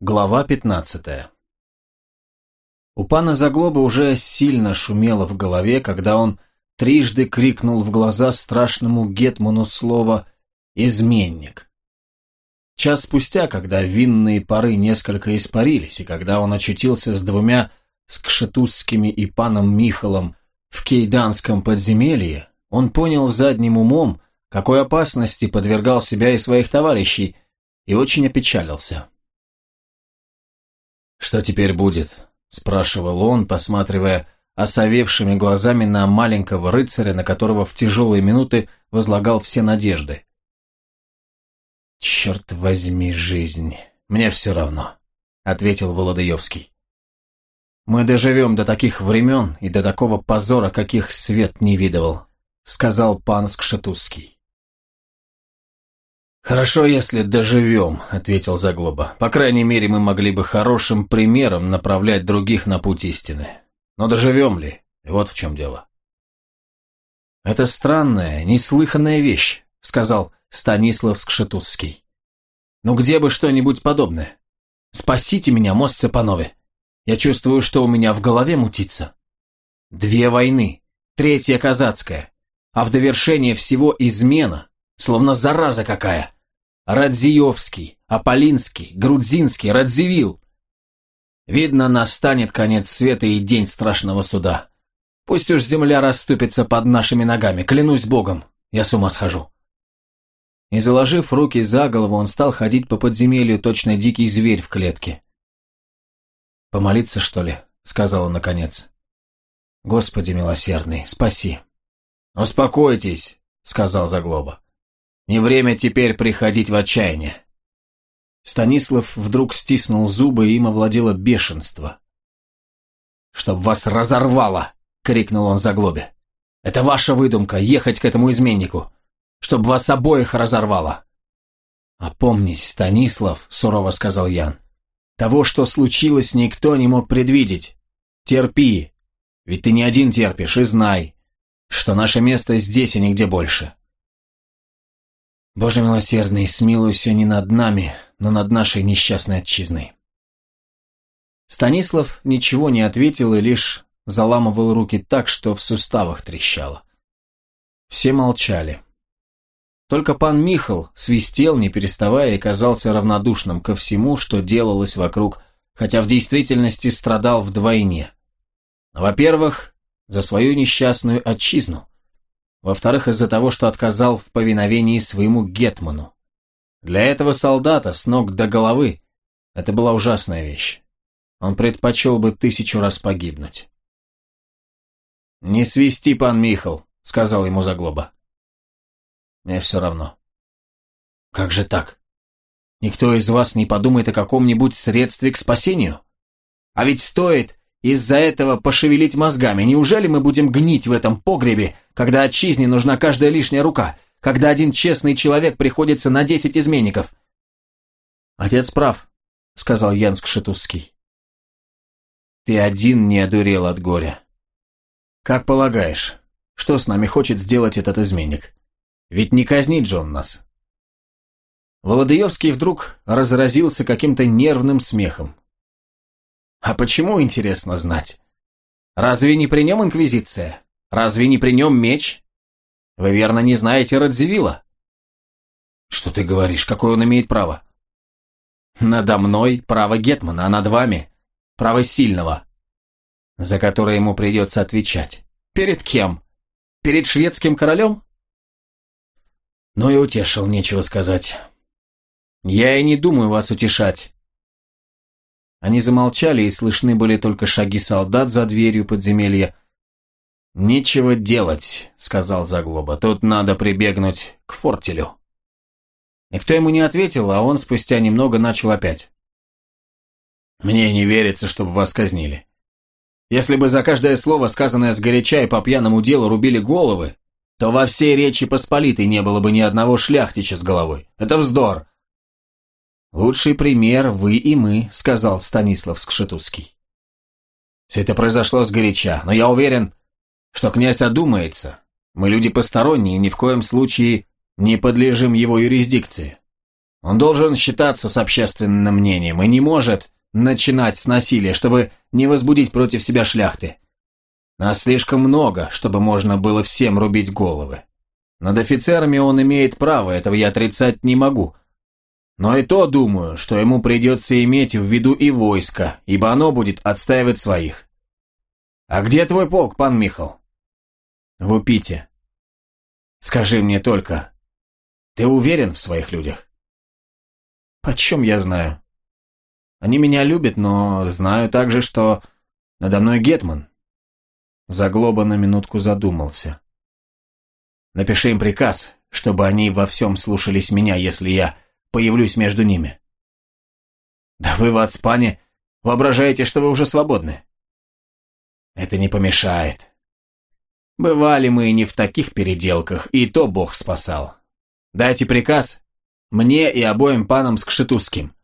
Глава 15 У пана Заглоба уже сильно шумело в голове, когда он трижды крикнул в глаза страшному гетману слово «изменник». Час спустя, когда винные пары несколько испарились, и когда он очутился с двумя скшетузскими и паном Михалом в кейданском подземелье, он понял задним умом, какой опасности подвергал себя и своих товарищей, и очень опечалился. «Что теперь будет?» – спрашивал он, посматривая осовевшими глазами на маленького рыцаря, на которого в тяжелые минуты возлагал все надежды. «Черт возьми жизнь, мне все равно», — ответил Володаевский. «Мы доживем до таких времен и до такого позора, каких свет не видывал», — сказал пан Скшетузский. «Хорошо, если доживем», — ответил Заглоба. «По крайней мере, мы могли бы хорошим примером направлять других на путь истины. Но доживем ли? Вот в чем дело». «Это странная, неслыханная вещь», — сказал Станислав Скшетузский. «Ну где бы что-нибудь подобное? Спасите меня, мост Цепанове. Я чувствую, что у меня в голове мутится. Две войны, третья казацкая, а в довершение всего измена, словно зараза какая». Радзиевский, Аполлинский, Грудзинский, Радзивилл. Видно, настанет конец света и день страшного суда. Пусть уж земля расступится под нашими ногами, клянусь богом, я с ума схожу. И заложив руки за голову, он стал ходить по подземелью, точно дикий зверь в клетке. «Помолиться, что ли?» — сказал он наконец. «Господи милосердный, спаси!» «Успокойтесь», — сказал Заглоба. Не время теперь приходить в отчаяние. Станислав вдруг стиснул зубы, и им овладело бешенство. «Чтоб вас разорвало!» — крикнул он заглобе. «Это ваша выдумка, ехать к этому изменнику! Чтоб вас обоих разорвало!» «Опомнись, Станислав», — сурово сказал Ян. «Того, что случилось, никто не мог предвидеть. Терпи, ведь ты не один терпишь, и знай, что наше место здесь и нигде больше. Боже милосердный, смилуйся не над нами, но над нашей несчастной отчизной. Станислав ничего не ответил и лишь заламывал руки так, что в суставах трещало. Все молчали. Только пан Михал свистел, не переставая, и казался равнодушным ко всему, что делалось вокруг, хотя в действительности страдал вдвойне. Во-первых, за свою несчастную отчизну во-вторых, из-за того, что отказал в повиновении своему гетману. Для этого солдата с ног до головы это была ужасная вещь. Он предпочел бы тысячу раз погибнуть. «Не свисти, пан Михал», — сказал ему Заглоба. «Мне все равно». «Как же так? Никто из вас не подумает о каком-нибудь средстве к спасению? А ведь стоит из-за этого пошевелить мозгами. Неужели мы будем гнить в этом погребе, когда отчизне нужна каждая лишняя рука, когда один честный человек приходится на десять изменников? Отец прав, сказал Янск Шетузский. Ты один не одурел от горя. Как полагаешь, что с нами хочет сделать этот изменник? Ведь не казнит же он нас. Володаевский вдруг разразился каким-то нервным смехом. А почему, интересно знать? Разве не при нем инквизиция? Разве не при нем меч? Вы верно не знаете Радзивилла? Что ты говоришь, какое он имеет право? Надо мной право Гетмана, а над вами право сильного, за которое ему придется отвечать. Перед кем? Перед шведским королем? Ну и утешил, нечего сказать. Я и не думаю вас утешать. Они замолчали, и слышны были только шаги солдат за дверью подземелья. «Нечего делать», — сказал Заглоба, — «тут надо прибегнуть к фортелю». Никто ему не ответил, а он спустя немного начал опять. «Мне не верится, чтобы вас казнили. Если бы за каждое слово, сказанное сгоряча и по пьяному делу, рубили головы, то во всей Речи Посполитой не было бы ни одного шляхтича с головой. Это вздор. «Лучший пример вы и мы», — сказал Станислав Скшетузский. «Все это произошло сгоряча, но я уверен, что князь одумается. Мы люди посторонние, ни в коем случае не подлежим его юрисдикции. Он должен считаться с общественным мнением и не может начинать с насилия, чтобы не возбудить против себя шляхты. Нас слишком много, чтобы можно было всем рубить головы. Над офицерами он имеет право, этого я отрицать не могу. Но и то думаю, что ему придется иметь в виду и войско, ибо оно будет отстаивать своих. А где твой полк, пан Михал? В Упите. Скажи мне только, ты уверен в своих людях? Почем я знаю? Они меня любят, но знаю также, что надо мной Гетман. Заглоба на минутку задумался. Напиши им приказ, чтобы они во всем слушались меня, если я появлюсь между ними. Да вы в Ацпане воображаете, что вы уже свободны. Это не помешает. Бывали мы и не в таких переделках, и то Бог спасал. Дайте приказ мне и обоим панам Скшетузским.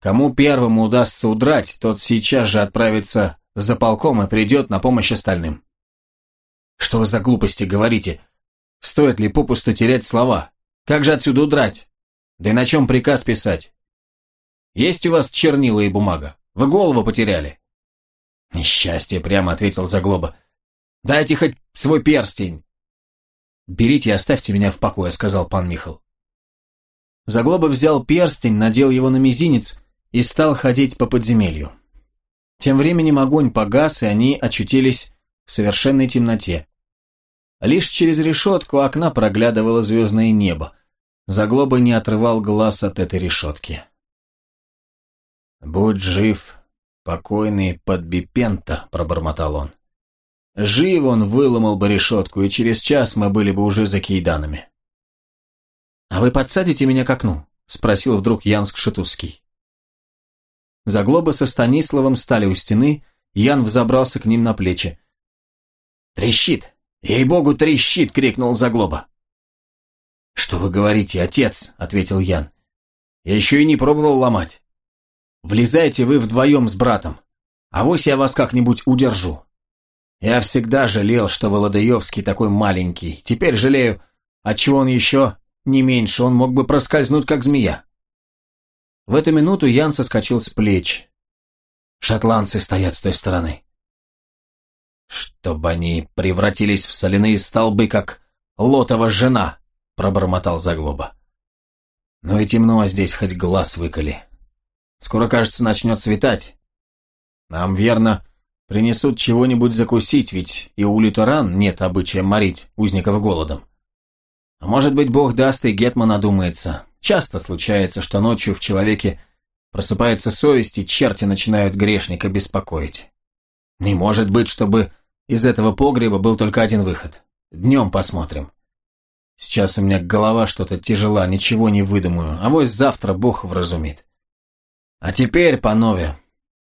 Кому первому удастся удрать, тот сейчас же отправится за полком и придет на помощь остальным. Что вы за глупости говорите? Стоит ли попусту терять слова? Как же отсюда удрать? Да и на чем приказ писать? Есть у вас чернила и бумага? Вы голову потеряли? Несчастье, прямо ответил Заглоба. Дайте хоть свой перстень. Берите и оставьте меня в покое, сказал пан Михал. Заглоба взял перстень, надел его на мизинец и стал ходить по подземелью. Тем временем огонь погас, и они очутились в совершенной темноте. Лишь через решетку окна проглядывало звездное небо. Заглоба не отрывал глаз от этой решетки. «Будь жив, покойный подбипента», — пробормотал он. «Жив он выломал бы решетку, и через час мы были бы уже за кейданами». «А вы подсадите меня к окну?» — спросил вдруг Янск Шатузский. Заглоба со Станиславом стали у стены, Ян взобрался к ним на плечи. «Трещит! Ей-богу, трещит!» — крикнул Заглоба. «Что вы говорите, отец?» — ответил Ян. «Я еще и не пробовал ломать. Влезайте вы вдвоем с братом, а вось я вас как-нибудь удержу. Я всегда жалел, что Володаевский такой маленький. Теперь жалею, отчего он еще не меньше, он мог бы проскользнуть, как змея. В эту минуту Ян соскочил с плеч. Шотландцы стоят с той стороны. «Чтобы они превратились в соляные столбы, как лотова жена», — пробормотал Заглоба. «Ну и темно здесь, хоть глаз выколи. Скоро, кажется, начнет светать. Нам, верно, принесут чего-нибудь закусить, ведь и у лютеран нет обычая морить узников голодом. А может быть, Бог даст, и Гетман одумается. Часто случается, что ночью в человеке просыпается совесть, и черти начинают грешника беспокоить. Не может быть, чтобы из этого погреба был только один выход. Днем посмотрим. Сейчас у меня голова что-то тяжела, ничего не выдумаю, а вось завтра Бог вразумит. А теперь, панове,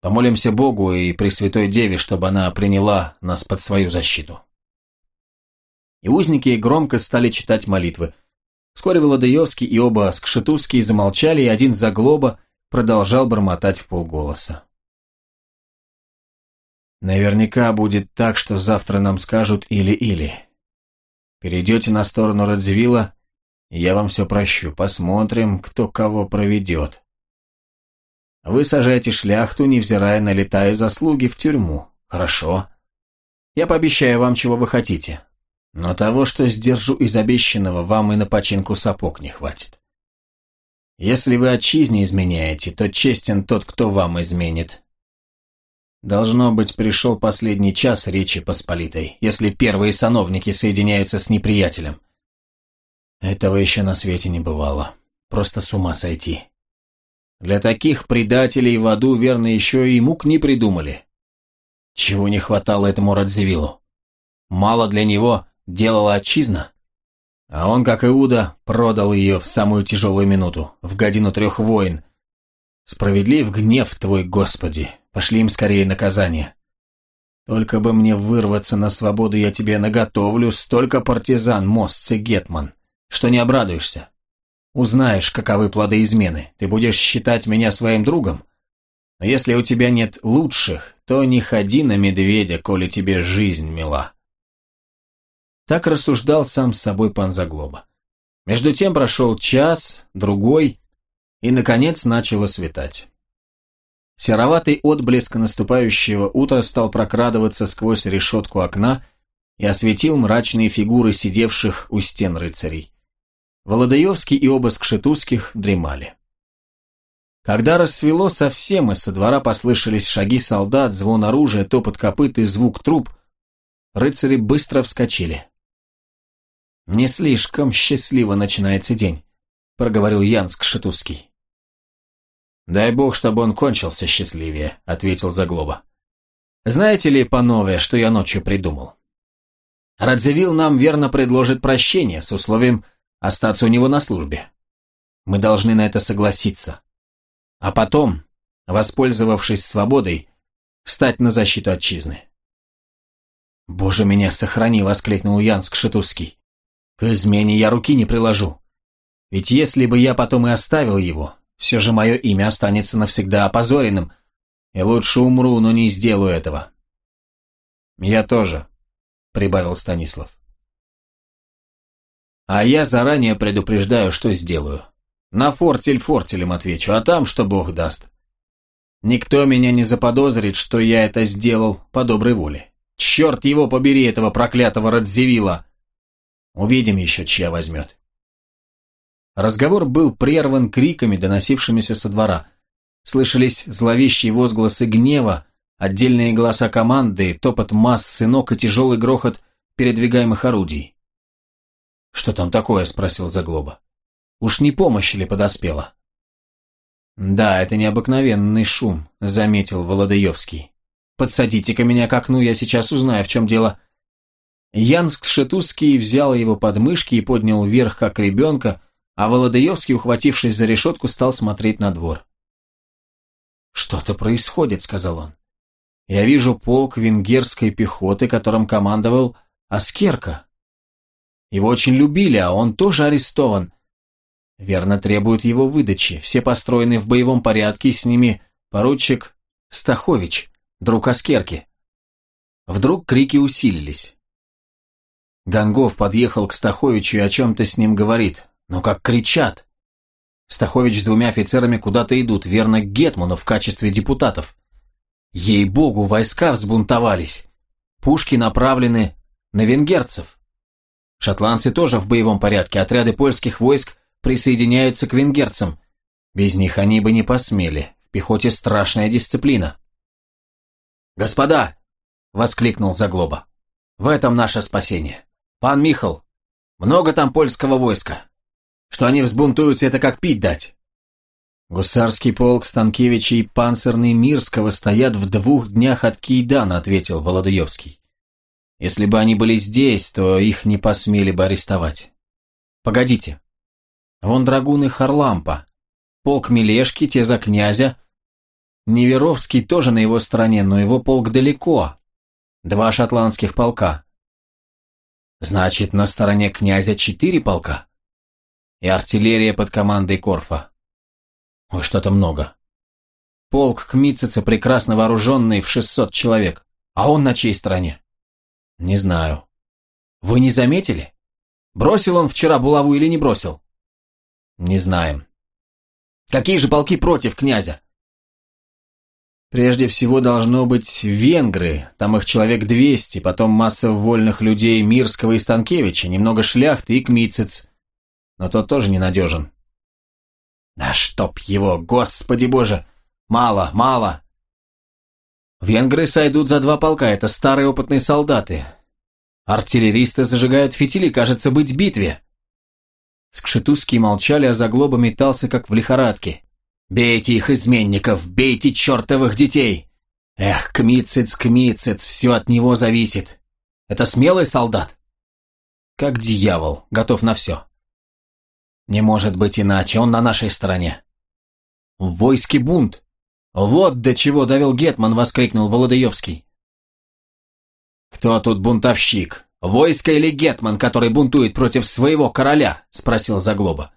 помолимся Богу и Пресвятой Деве, чтобы она приняла нас под свою защиту и узники громко стали читать молитвы. Вскоре Володаевский и оба Скшетузские замолчали, и один Заглоба продолжал бормотать в полголоса. «Наверняка будет так, что завтра нам скажут или-или. Перейдете на сторону Радзивилла, и я вам все прощу. Посмотрим, кто кого проведет. Вы сажаете шляхту, невзирая на летая заслуги, в тюрьму. Хорошо. Я пообещаю вам, чего вы хотите. Но того, что сдержу из обещанного, вам и на починку сапог не хватит. Если вы отчизне изменяете, то честен тот, кто вам изменит. Должно быть, пришел последний час Речи Посполитой, если первые сановники соединяются с неприятелем. Этого еще на свете не бывало. Просто с ума сойти. Для таких предателей в аду, верно, еще и мук не придумали. Чего не хватало этому Радзивиллу? Мало для него делала отчизна. А он, как Иуда, продал ее в самую тяжелую минуту, в годину трех войн. Справедлив гнев твой, Господи, пошли им скорее наказание. Только бы мне вырваться на свободу, я тебе наготовлю столько партизан, Мостце Гетман, что не обрадуешься. Узнаешь, каковы плоды измены, ты будешь считать меня своим другом. Но если у тебя нет лучших, то не ходи на медведя, коли тебе жизнь мила. Так рассуждал сам с собой пан Заглоба. Между тем прошел час, другой, И, наконец, начало светать. Сероватый отблеск наступающего утра стал прокрадываться сквозь решетку окна и осветил мрачные фигуры сидевших у стен рыцарей. Володаевский и оба Скшетузских дремали. Когда рассвело совсем, и со двора послышались шаги солдат, звон оружия, топот копыт и звук труб, рыцари быстро вскочили. «Не слишком счастливо начинается день», — проговорил Янск Шатузский. «Дай бог, чтобы он кончился счастливее», — ответил Заглоба. «Знаете ли, панове, что я ночью придумал? Радзивилл нам верно предложит прощение с условием остаться у него на службе. Мы должны на это согласиться а потом, воспользовавшись свободой, встать на защиту отчизны. «Боже меня, сохрани!» — воскликнул Янск Шатурский. «К измене я руки не приложу. Ведь если бы я потом и оставил его, все же мое имя останется навсегда опозоренным, и лучше умру, но не сделаю этого». «Я тоже», — прибавил Станислав. «А я заранее предупреждаю, что сделаю. На фортель фортелем отвечу, а там что бог даст. Никто меня не заподозрит, что я это сделал по доброй воле. Черт его побери, этого проклятого Радзивилла! Увидим еще, чья возьмет. Разговор был прерван криками, доносившимися со двора. Слышались зловещие возгласы гнева, отдельные голоса команды, топот массы ног и тяжелый грохот передвигаемых орудий. «Что там такое?» – спросил Заглоба. Уж не помощь ли подоспела? «Да, это необыкновенный шум», — заметил Володаевский. «Подсадите-ка меня к окну, я сейчас узнаю, в чем дело». Янск Шетузский взял его под мышки и поднял вверх, как ребенка, а Володаевский, ухватившись за решетку, стал смотреть на двор. «Что-то происходит», — сказал он. «Я вижу полк венгерской пехоты, которым командовал Аскерка. Его очень любили, а он тоже арестован. Верно требуют его выдачи. Все построены в боевом порядке, с ними поручик Стахович, друг Аскерки. Вдруг крики усилились. Гангов подъехал к Стаховичу и о чем-то с ним говорит. Но как кричат! Стахович с двумя офицерами куда-то идут, верно, к Гетману в качестве депутатов. Ей-богу, войска взбунтовались. Пушки направлены на венгерцев. Шотландцы тоже в боевом порядке, отряды польских войск присоединяются к венгерцам. Без них они бы не посмели. В пехоте страшная дисциплина. «Господа!» — воскликнул Заглоба. «В этом наше спасение. Пан Михал, много там польского войска. Что они взбунтуются, это как пить дать». «Гусарский полк Станкевича и панцирный Мирского стоят в двух днях от Кейдана», — ответил Володаевский. «Если бы они были здесь, то их не посмели бы арестовать. Погодите, Вон драгуны Харлампа, полк Мелешки, те за князя. Неверовский тоже на его стороне, но его полк далеко. Два шотландских полка. Значит, на стороне князя четыре полка. И артиллерия под командой Корфа. Ой, что-то много. Полк Кмитцица прекрасно вооруженный в 600 человек. А он на чьей стороне? Не знаю. Вы не заметили? Бросил он вчера булаву или не бросил? Не знаем. Какие же полки против князя? Прежде всего должно быть венгры, там их человек 200, потом масса вольных людей Мирского и Станкевича, немного шляхты и Кмицец. Но тот тоже ненадежен. Да чтоб его, господи боже! Мало, мало! Венгры сойдут за два полка, это старые опытные солдаты. Артиллеристы зажигают фитили, кажется быть битве. Скшетузские молчали, а Заглоба метался, как в лихорадке. «Бейте их, изменников! Бейте чертовых детей! Эх, Кмицец, Кмицец, все от него зависит! Это смелый солдат?» «Как дьявол, готов на все!» «Не может быть иначе, он на нашей стороне!» «В бунт!» «Вот до чего довел Гетман!» — воскликнул Володаевский. «Кто тут бунтовщик?» «Войско или Гетман, который бунтует против своего короля?» – спросил Заглоба.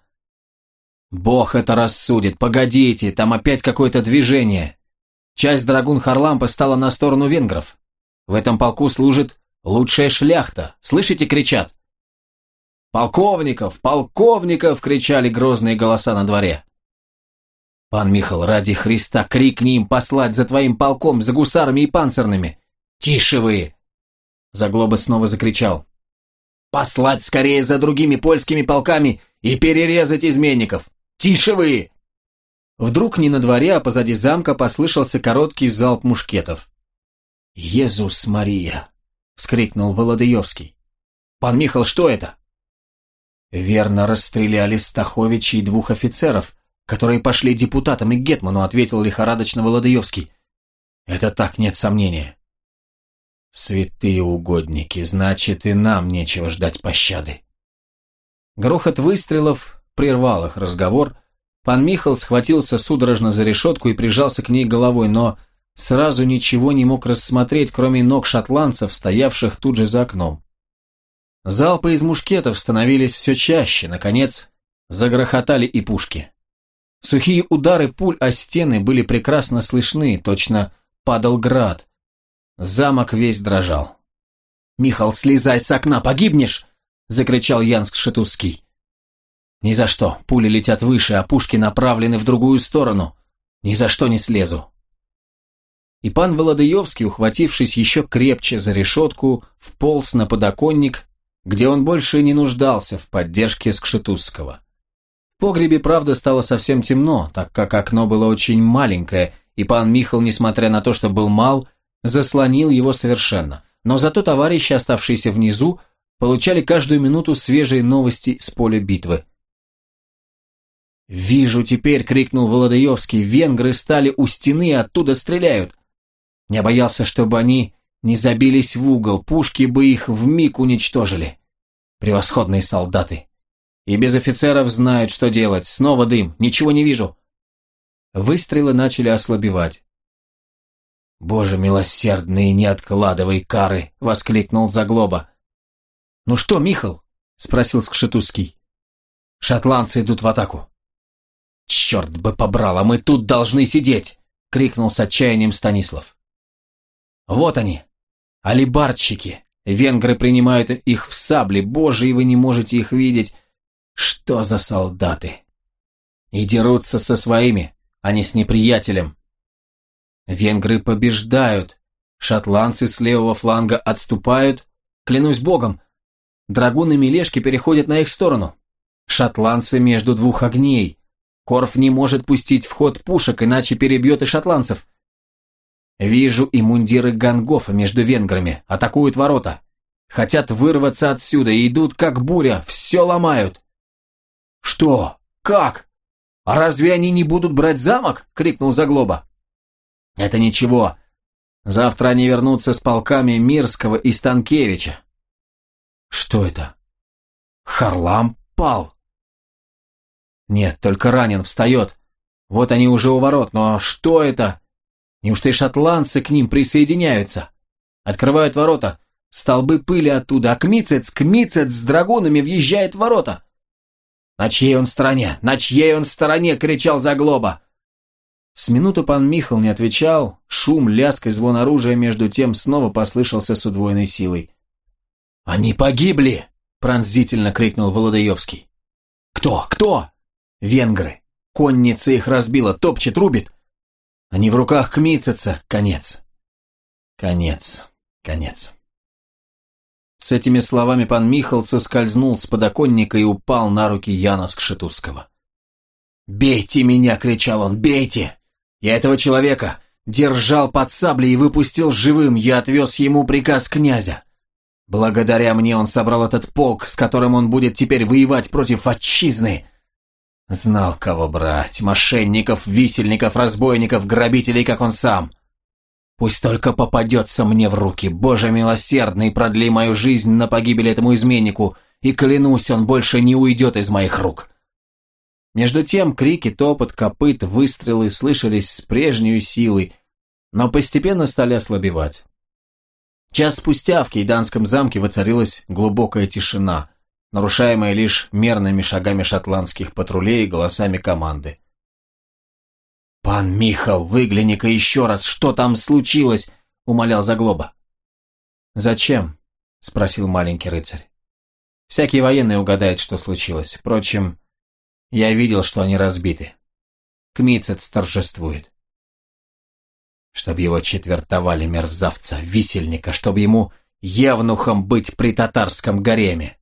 «Бог это рассудит. Погодите, там опять какое-то движение. Часть драгун Харлампа стала на сторону венгров. В этом полку служит лучшая шляхта. Слышите, кричат?» «Полковников! Полковников!» – кричали грозные голоса на дворе. Пан Михал, ради Христа, крикни им послать за твоим полком, за гусарами и панцирными. Тише вы! Заглоба снова закричал. Послать скорее за другими польскими полками и перерезать изменников. Тише вы! Вдруг не на дворе, а позади замка послышался короткий залп мушкетов. «Езус Мария!» — вскрикнул Володыевский. «Пан Михал, что это?» «Верно расстреляли Стаховича и двух офицеров, которые пошли депутатам и Гетману», — ответил лихорадочно Володыевский. «Это так, нет сомнения». «Святые угодники, значит, и нам нечего ждать пощады». Грохот выстрелов прервал их разговор. Пан Михал схватился судорожно за решетку и прижался к ней головой, но сразу ничего не мог рассмотреть, кроме ног шотландцев, стоявших тут же за окном. Залпы из мушкетов становились все чаще, наконец, загрохотали и пушки. Сухие удары пуль о стены были прекрасно слышны, точно падал град. Замок весь дрожал. «Михал, слезай с окна, погибнешь!» — закричал Янск Шатузский. «Ни за что, пули летят выше, а пушки направлены в другую сторону. Ни за что не слезу!» И пан Володыевский, ухватившись еще крепче за решетку, вполз на подоконник, где он больше не нуждался в поддержке Скшетузского. В погребе, правда, стало совсем темно, так как окно было очень маленькое, и пан Михал, несмотря на то, что был мал, заслонил его совершенно. Но зато товарищи, оставшиеся внизу, получали каждую минуту свежие новости с поля битвы. «Вижу теперь!» — крикнул Володаевский. «Венгры стали у стены и оттуда стреляют!» Я боялся, чтобы они не забились в угол, пушки бы их вмиг уничтожили. Превосходные солдаты. И без офицеров знают, что делать. Снова дым, ничего не вижу. Выстрелы начали ослабевать. «Боже милосердный, не откладывай кары!» — воскликнул Заглоба. «Ну что, Михал?» — спросил Скшетузский. «Шотландцы идут в атаку». «Черт бы побрал, а мы тут должны сидеть!» — крикнул с отчаянием Станислав. «Вот они, Алибарчики. Венгры принимают их в сабли, боже, и вы не можете их видеть. Что за солдаты? И дерутся со своими, а не с неприятелем. Венгры побеждают. Шотландцы с левого фланга отступают. Клянусь богом, драгуны Мелешки переходят на их сторону. Шотландцы между двух огней. Корф не может пустить в ход пушек, иначе перебьет и шотландцев. Вижу и мундиры гангофа между венграми, атакуют ворота. Хотят вырваться отсюда и идут как буря, все ломают. Что? Как? А разве они не будут брать замок? Крикнул Заглоба. Это ничего. Завтра они вернутся с полками Мирского и Станкевича. Что это? Харлам пал. Нет, только ранен, встает. Вот они уже у ворот, но что это? Неужто и шотландцы к ним присоединяются? Открывают ворота. Столбы пыли оттуда, а Кмицец, Кмицец с драгунами въезжает в ворота. «На чьей он стороне? На чьей он стороне?» — кричал Заглоба. С минуту пан Михал не отвечал, шум, лязг и звон оружия между тем снова послышался с удвоенной силой. «Они погибли!» — пронзительно крикнул Володаевский. «Кто? Кто?» «Венгры. Конница их разбила, топчет, рубит. Они в руках Кмицеца. Конец. Конец. Конец. С этими словами пан Михал соскользнул с подоконника и упал на руки Яна Скшетузского. «Бейте меня!» — кричал он. «Бейте! Я этого человека держал под саблей и выпустил живым. Я отвез ему приказ князя. Благодаря мне он собрал этот полк, с которым он будет теперь воевать против отчизны. Знал, кого брать. Мошенников, висельников, разбойников, грабителей, как он сам. Пусть только попадется мне в руки. Боже милосердный, продли мою жизнь на погибель этому изменнику, и клянусь, он больше не уйдет из моих рук. Между тем крики, топот, копыт, выстрелы слышались с прежней силой, но постепенно стали ослабевать. Час спустя в Кейданском замке воцарилась глубокая тишина – нарушаемое лишь мерными шагами шотландских патрулей и голосами команды. «Пан Михал, выгляни-ка еще раз, что там случилось?» — умолял Заглоба. «Зачем?» — спросил маленький рыцарь. «Всякий военный угадает, что случилось. Впрочем, я видел, что они разбиты. Кмицец торжествует. Чтоб его четвертовали мерзавца, висельника, чтоб ему евнухом быть при татарском гареме.